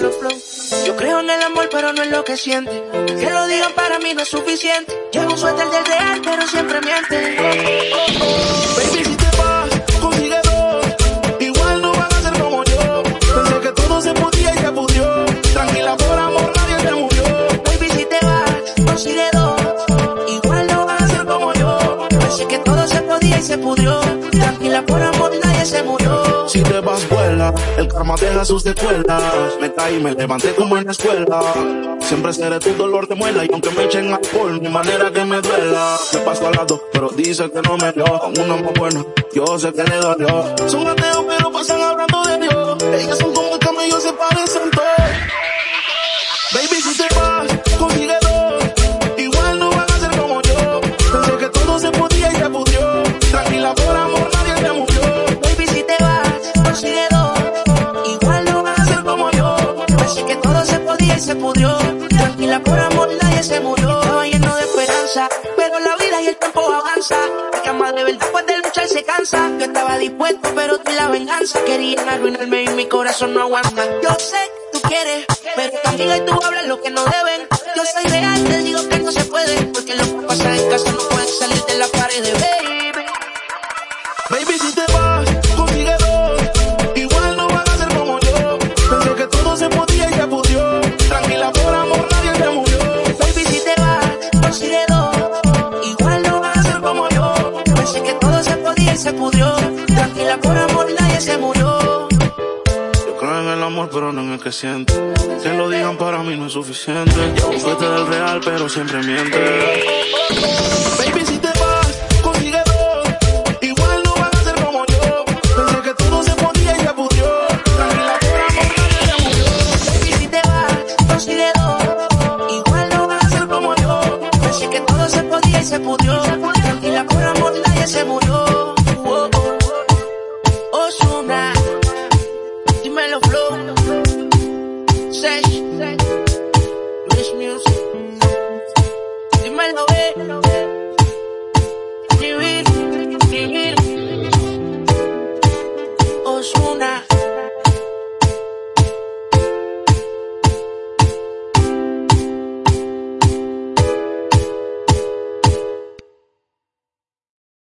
Yo creo en el amor, pero no en lo que siente. Que lo digan para mí no es suficiente. Llevo un suéter del real, pero siempre miente. Y se pudrió. Tranquila, por amor, nadie se murió. Si te vas, vuela. El karma deja sus secuelas. Me caí, me levanté como en la escuela. Siempre seré tu dolor de muela. Y aunque me echen alcohol, mi manera que me duela. Me paso al lado, pero dice que no me dio. Con una más buena, yo sé que le dolió. Se pudrió. Tranquila, por amor, nadie se murió. Estaba lleno de esperanza, pero la vida y el tiempo avanza. La cama de verdad después de luchar se cansa. Yo estaba dispuesto, pero tú la venganza querían arruinarme y mi corazón no aguanta. Yo sé que tú quieres, pero amiga y tú hablas lo que no deben. Yo soy real, te digo que no se puede, porque lo que pasa en casa no puede salir de la pared, baby. Baby, si te vas, todo se podía y se pudrió. Tranquila, por amor, nadie se murió. Yo creo en el amor, pero no en el que siento. Que lo digan para mí no es suficiente. Fuerte del real, pero siempre miente. Baby, si te vas, consigue dos. Igual no van a ser como yo. Pensé que todo se podía y se pudrió. Tranquila, por amor, nadie se murió. Baby, si te vas, consigue dos. Igual no van a ser como yo. Pensé que todo se podía y se pudrió.